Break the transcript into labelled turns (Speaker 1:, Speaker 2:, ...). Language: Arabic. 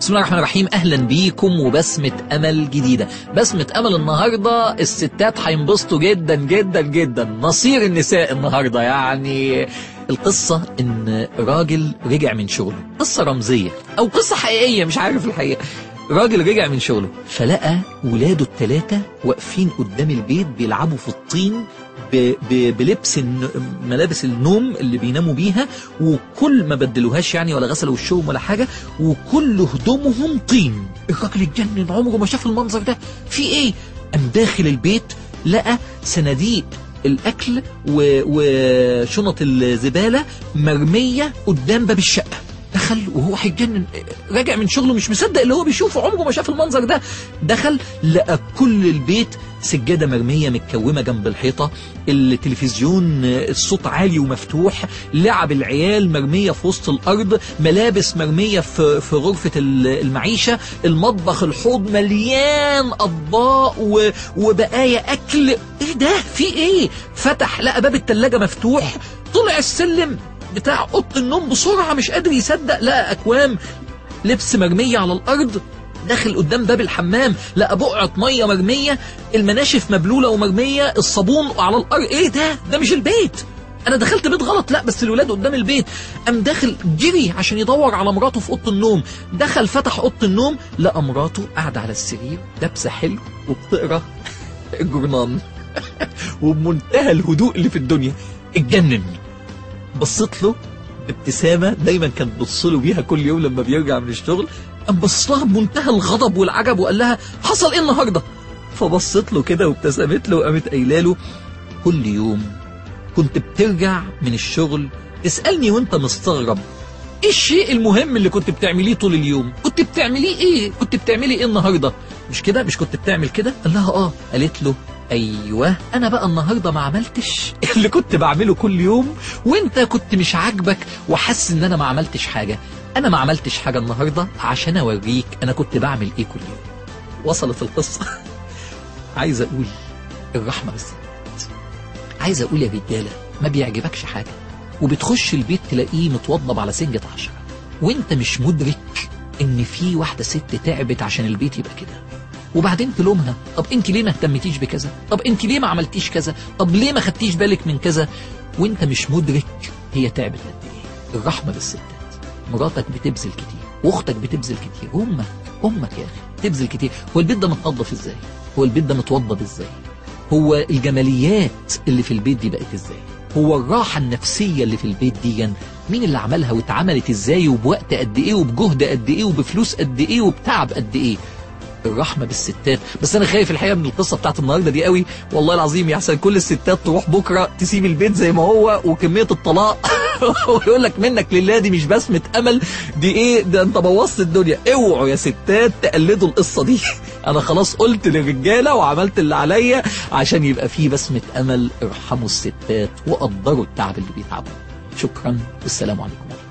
Speaker 1: بسم الله الرحمن الرحيم. أهلا بيكم وبسمة أمل جديدة. بسمة أمل النهاردة الستات هينبسطوا جدا جدا جدا. نصير النساء النهاردة. يعني القصة إن راجل رجع من شغله. قصة رمزية أو قصة حقيقية مش عارف الحقيقة. راجل رجع من شغله فلقى ولاده الثلاثة واقفين قدام البيت بيلعبوا في الطين. بلبس. ملابس النوم اللي بيناموا بيها وكل ما بدلوهاش يعني ولا غسلوا وشهم ولا حاجة وكل هدومهم طين الراجل اتجنن عمره ما شاف المنظر ده في إيه قام داخل البيت لقى صناديق الأكل. وشنط الزبالة مرمية قدام باب الشقة دخل وهو هيتجنن راجع من شغله مش مصدق اللي هو بيشوفه عمره ما شاف المنظر ده. دخل لقى كل البيت سجادة مرمية متكومة جنب الحيطة التلفزيون الصوت عالي ومفتوح لعب العيال مرمية في وسط الأرض ملابس مرمية في, في غرفة المعيشة المطبخ الحوض مليان أطباق وبقايا أكل. إيه ده؟ في إيه؟ فتح لقى باب التلاجة مفتوح طلع السلم. بتاع اوضه النوم بسرعة مش قادر يصدق لقى أكوام لبس مرمية على الأرض داخل قدام باب الحمام لقى بقعة مية مرمية المناشف مبلولة ومرمية الصابون على الأرض. إيه ده؟ ده مش البيت. أنا دخلت بيت غلط. لا بس الولاد قدام البيت. قام داخل جري عشان يدور على مراته في أوضة النوم. دخل فتح أوضة النوم لقى مراته قاعدة على السرير لابسة حلو وبتقرأ الجورنان وبمنتهى الهدوء اللي في الدنيا. اتجنن. بصيت له بابتسامة دايما كانت بتبص له بيها كل يوم لما بيرجع من الشغل. قام بص لها بمنتهى الغضب والعجب وقال لها حصل إيه النهارده؟ فبصيت له كده وابتسمت له وقامت قايلة له كل يوم كنت بترجع من الشغل تسألني وأنت مستغرب إيه الشيء المهم اللي كنت بتعمليه طول اليوم؟ كنت بتعمليه إيه؟ كنت بتعملي إيه النهارده؟ مش كده؟ مش كنت بتعمل كده؟ قال لها آه. قالت له أيوه أنا بقى النهارده ما عملتش اللي كنت بعمله كل يوم وأنت كنت مش عاجبك وحاسس إن أنا ما عملتش حاجة. أنا ما عملتش حاجة النهارده عشان أوريك أنا كنت بعمل إيه كل يوم. وصلت القصة. عايز أقول الرحمة بالذات عايز أقول يا رجالة ما بيعجبكش حاجة. وبتخش البيت تلاقيه متوضب على سنجة عشرة. وأنت مش مدرك إن في واحدة ست تعبت عشان البيت يبقى كده. وبعدين تلومها. طب انت ليه ما اهتمتيش بكذا؟ طب انت ليه ما عملتيش كذا؟ طب ليه ما خدتيش بالك من كذا؟ وانت مش مدرك هي تعبت قد إيه. الرحمة بالستات مراتك بتبذل كتير واختك بتبذل كتير أمك أمك يا أخي بتبذل كتير. هو البيت ده متنظف إزاي؟ هو البيت ده متوضب إزاي؟ هو الجماليات اللي في البيت دي بقت إزاي؟ هو الراحة النفسية اللي في البيت دي مين اللي عملها واتعملت إزاي؟ وبوقت قد إيه؟ وبجهد قد إيه؟ وبفلوس قد إيه؟ وبتعب قد إيه؟ الرحمة بالستات. بس أنا خايف الحقيقة من القصة بتاعت النهاردة دي قوي. والله العظيم يحسن كل الستات تروح بكرة تسيب البيت زي ما هو وكمية الطلاق. ويقول لك منك لله دي مش بسمة أمل دي إيه؟ ده أنت بوظت الدنيا. اوعوا يا ستات تقلدوا القصة دي. أنا خلاص قلت للرجالة وعملت اللي عليا عشان يبقى في بسمة أمل. ارحموا الستات وقدروا التعب اللي بيتعبوا. شكرا والسلام عليكم. ورحمة الله